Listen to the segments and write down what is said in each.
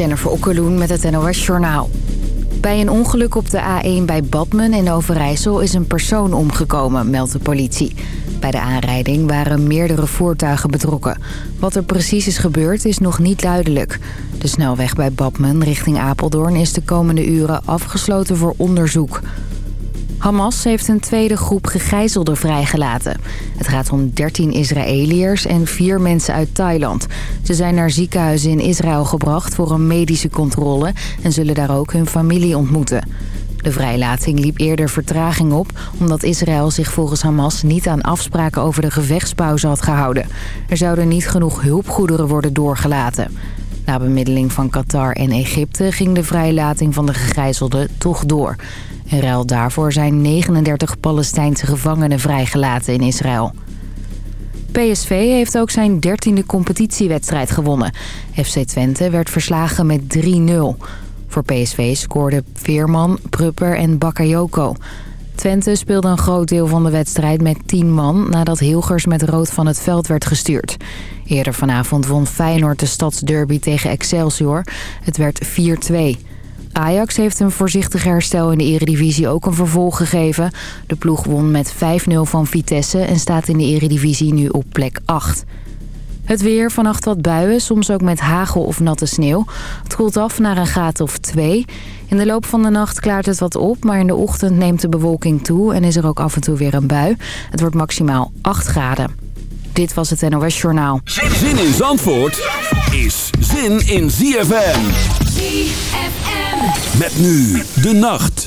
Jennifer Okkeloen met het NOS Journaal. Bij een ongeluk op de A1 bij Badmen in Overijssel is een persoon omgekomen, meldt de politie. Bij de aanrijding waren meerdere voertuigen betrokken. Wat er precies is gebeurd is nog niet duidelijk. De snelweg bij Badmen richting Apeldoorn is de komende uren afgesloten voor onderzoek. Hamas heeft een tweede groep gegijzelden vrijgelaten. Het gaat om 13 Israëliërs en vier mensen uit Thailand. Ze zijn naar ziekenhuizen in Israël gebracht voor een medische controle... en zullen daar ook hun familie ontmoeten. De vrijlating liep eerder vertraging op... omdat Israël zich volgens Hamas niet aan afspraken over de gevechtspauze had gehouden. Er zouden niet genoeg hulpgoederen worden doorgelaten. Na bemiddeling van Qatar en Egypte ging de vrijlating van de gegijzelden toch door... In ruil daarvoor zijn 39 Palestijnse gevangenen vrijgelaten in Israël. PSV heeft ook zijn dertiende competitiewedstrijd gewonnen. FC Twente werd verslagen met 3-0. Voor PSV scoorden Veerman, Prupper en Bakayoko. Twente speelde een groot deel van de wedstrijd met 10 man... nadat Hilgers met rood van het veld werd gestuurd. Eerder vanavond won Feyenoord de stadsderby tegen Excelsior. Het werd 4-2. Ajax heeft een voorzichtig herstel in de eredivisie ook een vervolg gegeven. De ploeg won met 5-0 van Vitesse en staat in de eredivisie nu op plek 8. Het weer, vannacht wat buien, soms ook met hagel of natte sneeuw. Het koelt af naar een graad of 2. In de loop van de nacht klaart het wat op, maar in de ochtend neemt de bewolking toe... en is er ook af en toe weer een bui. Het wordt maximaal 8 graden. Dit was het NOS Journaal. Zin in Zandvoort is zin in ZFM. ZFM. Met nu de nacht.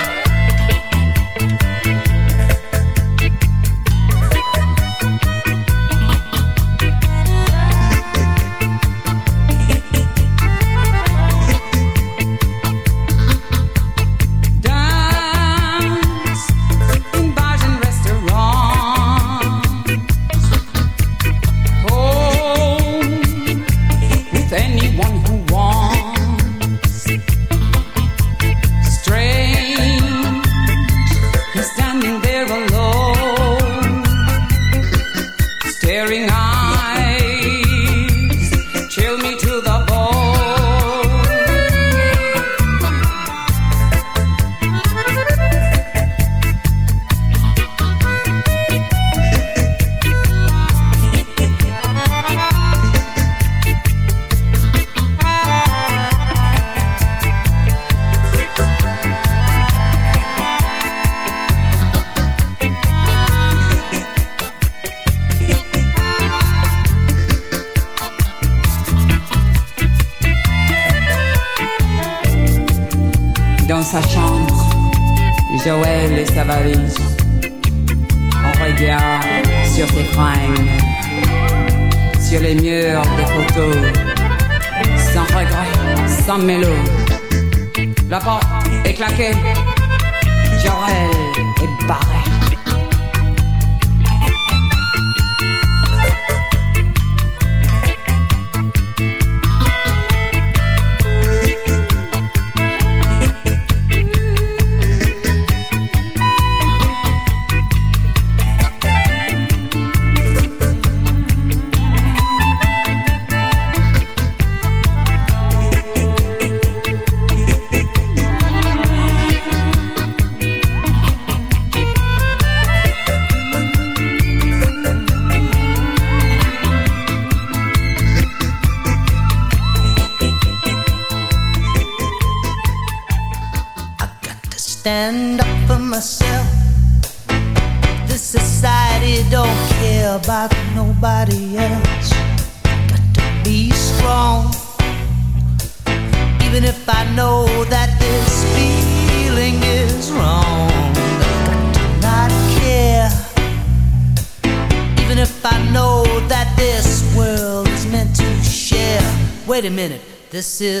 This is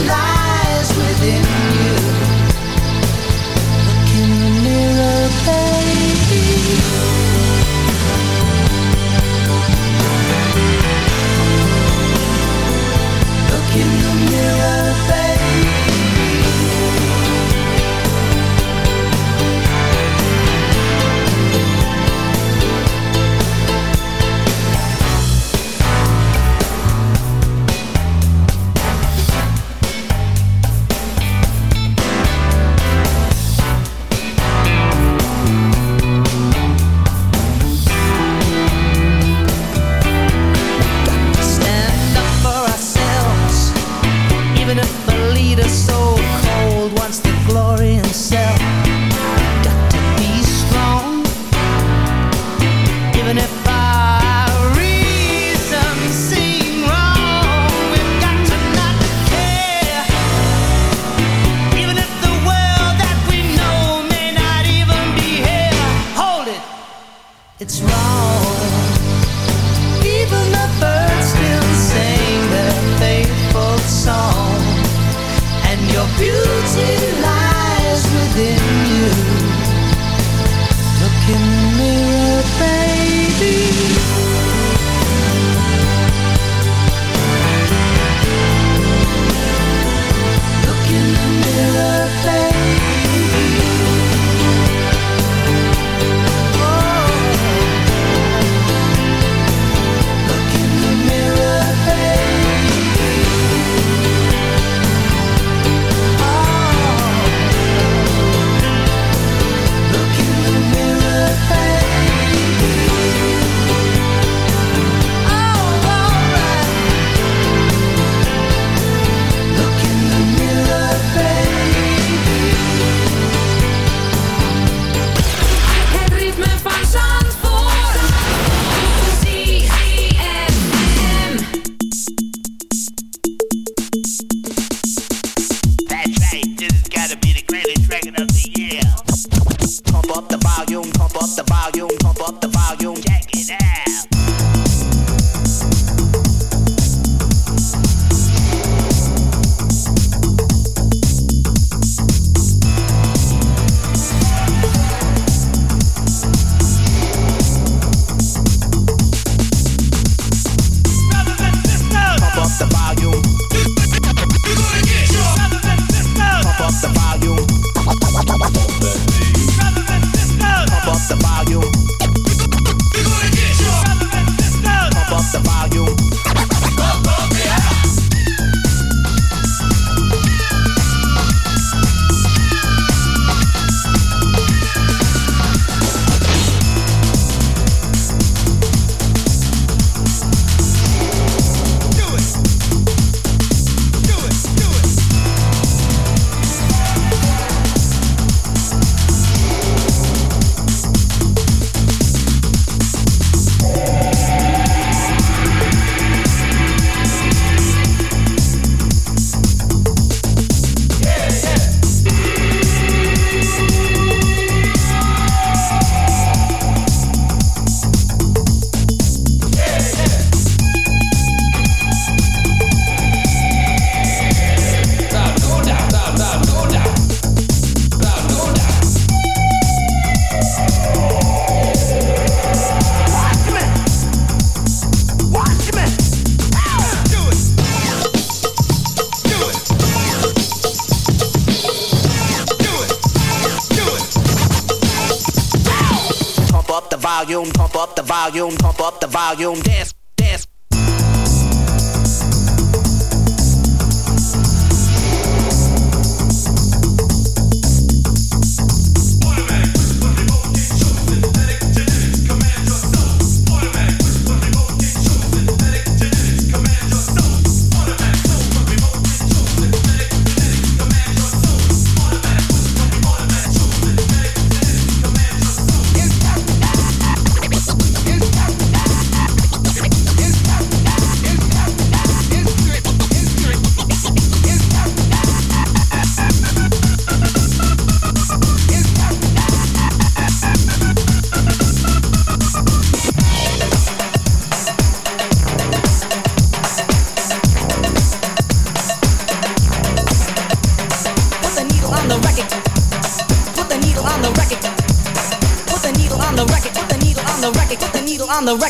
Volume, dance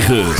106.9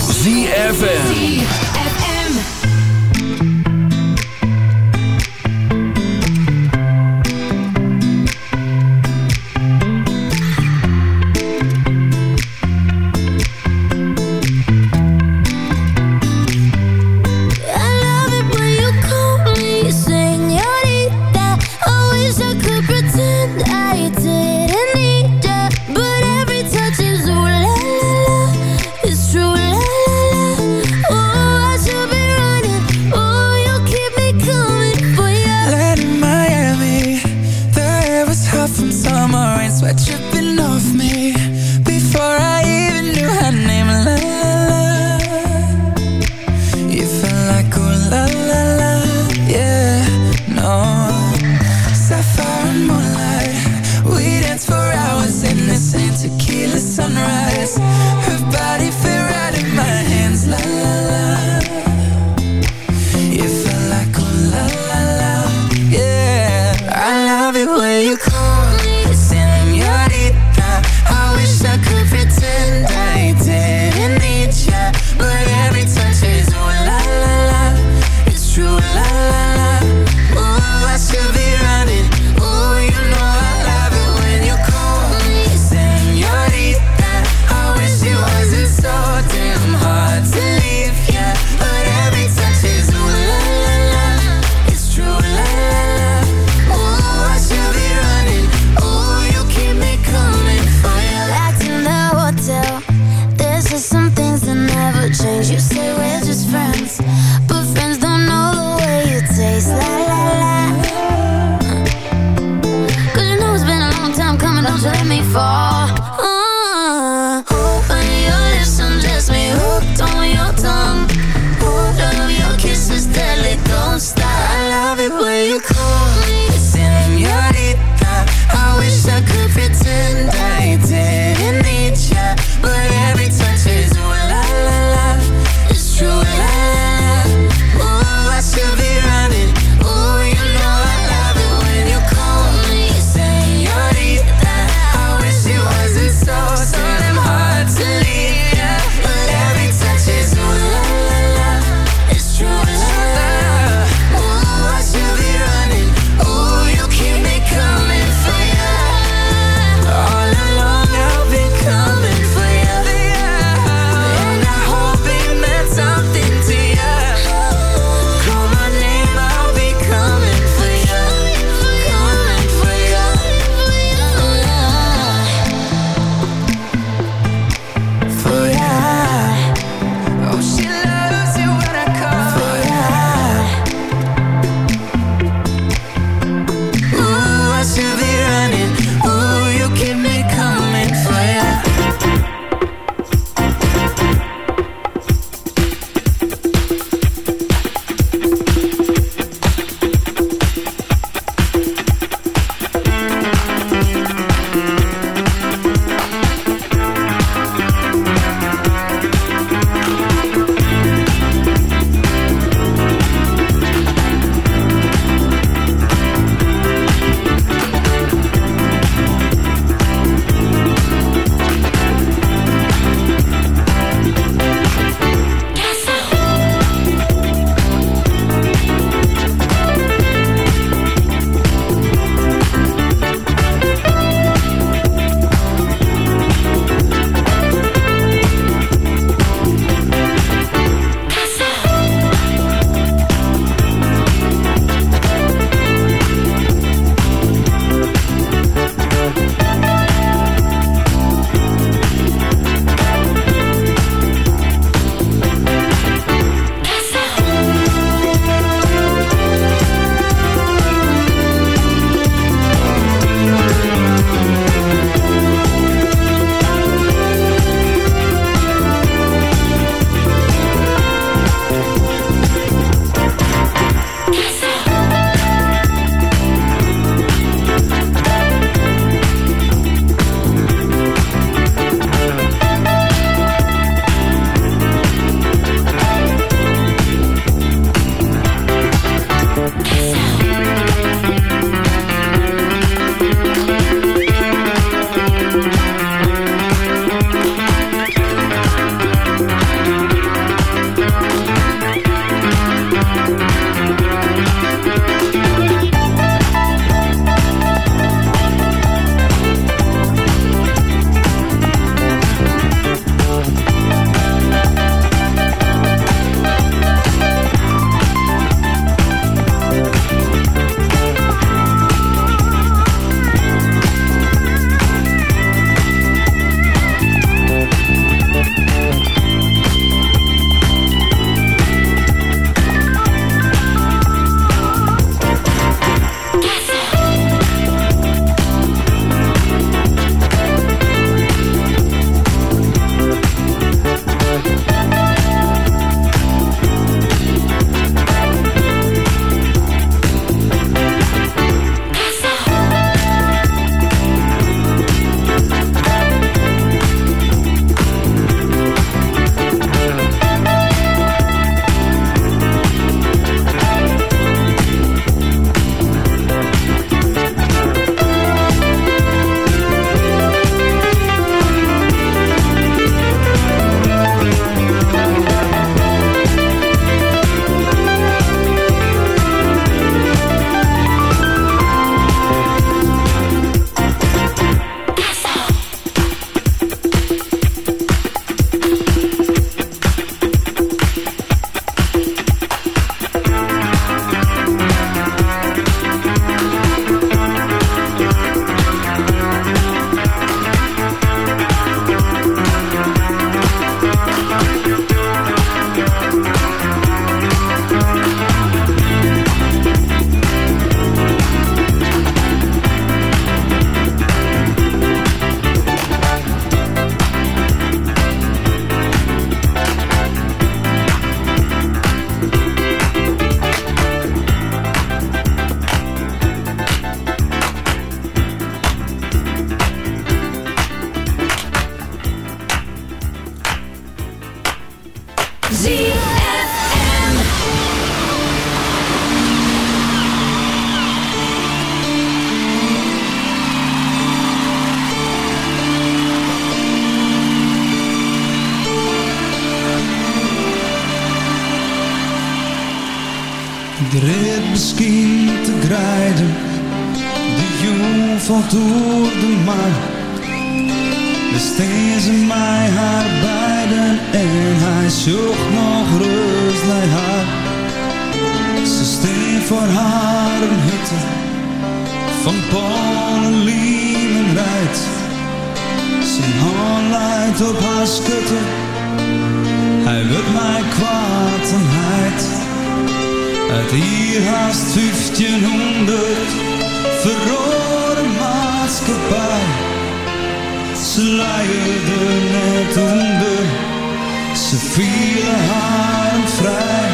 ze vielen haar vrij.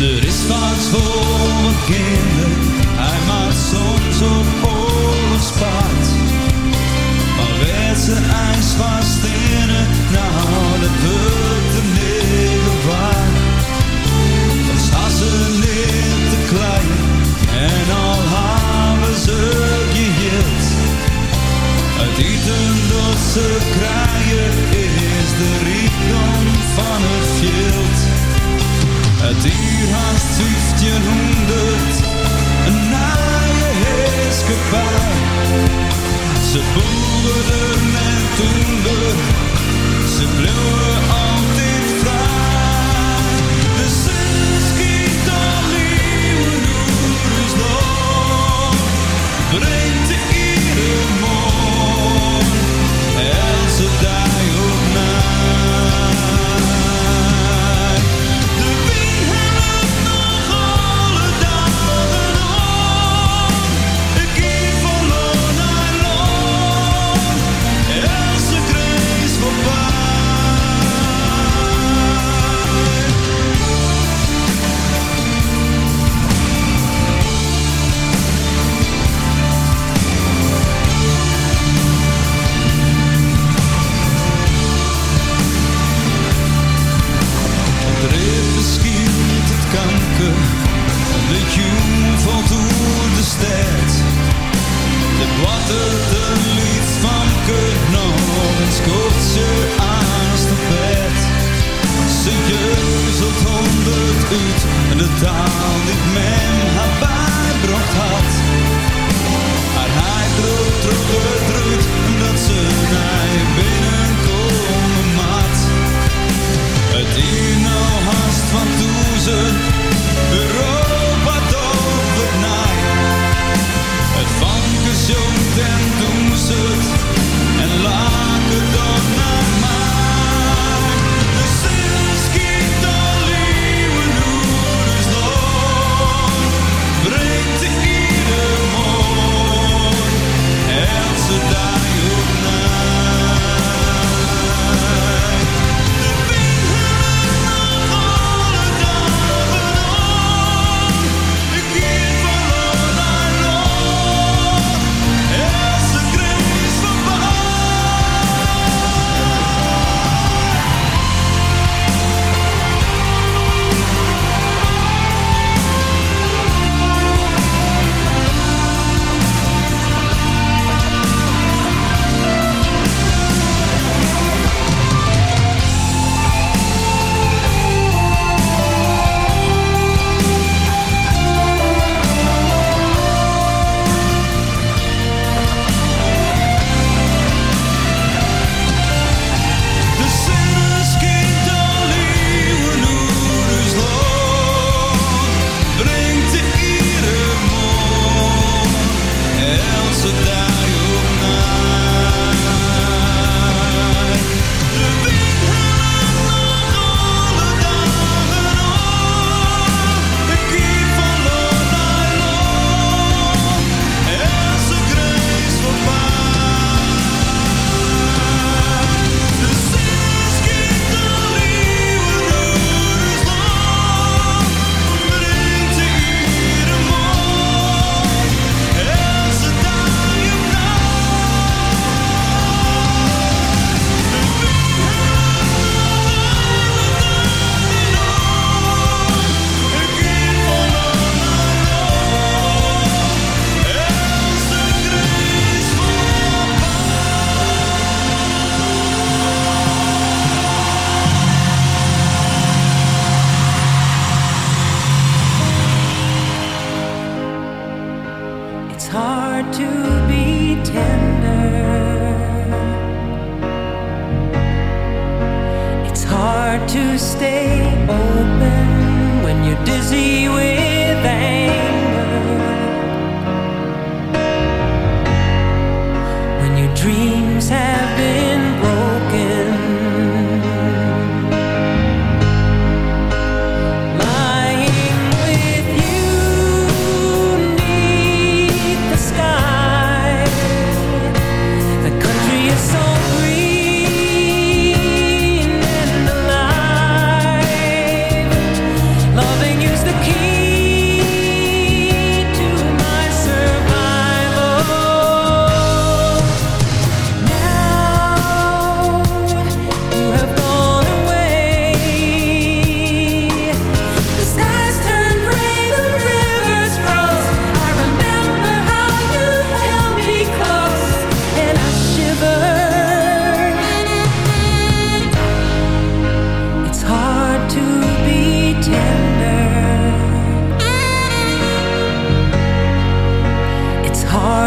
Er is wat voor mijn kinderen, hij maakt soms op oorlogspaard. Maar werd ze ijs van stenen, nou dat hulp de middel waar. Dan ze niet te klein, en al hadden ze geheeld. Het eten dat ze krijgen is de van het veld. Het uur haast 1500, een naaie heerskepaar. Ze boeren en toender, ze bleven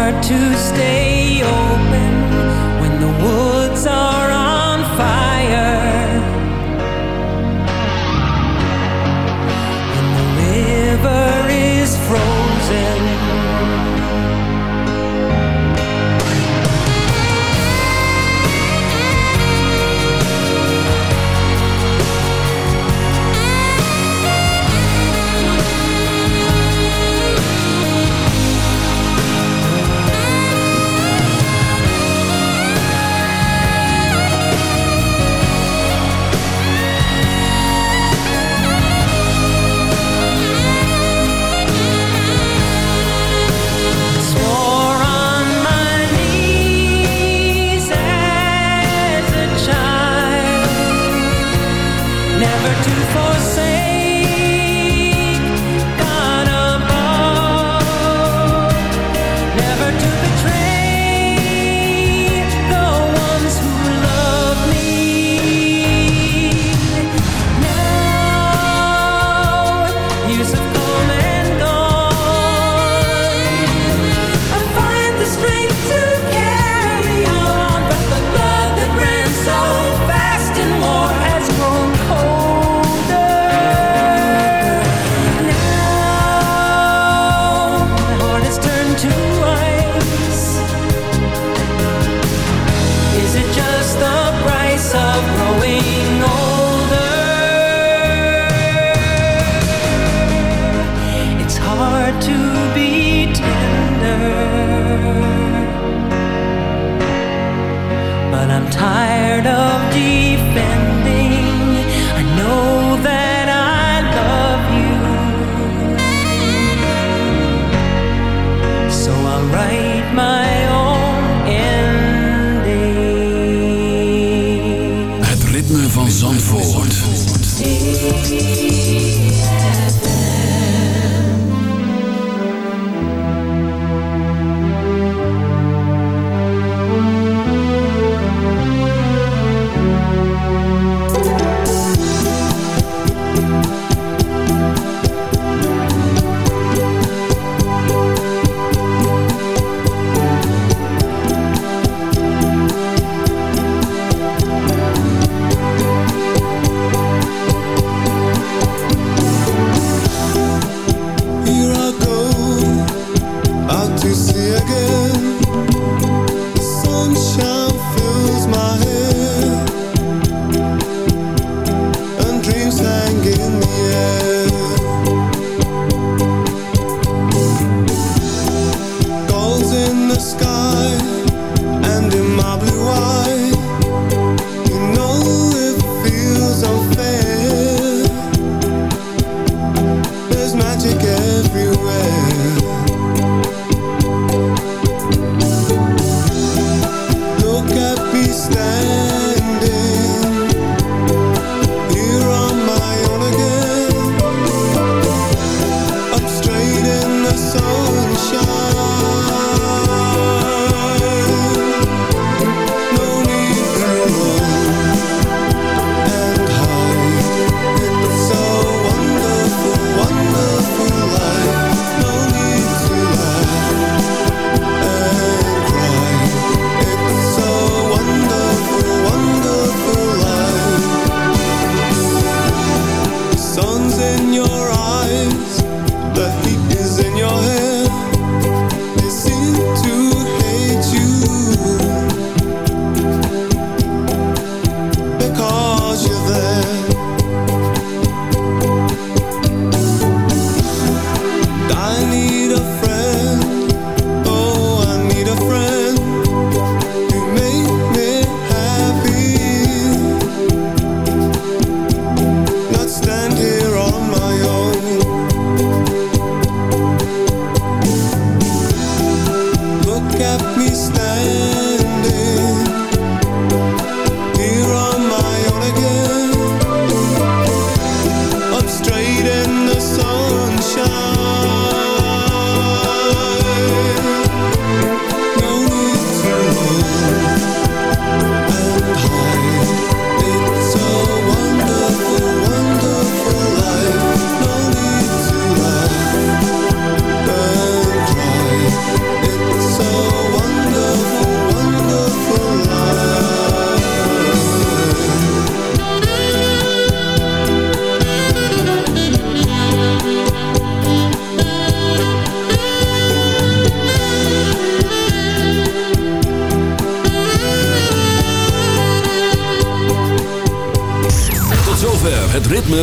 Hard to stay open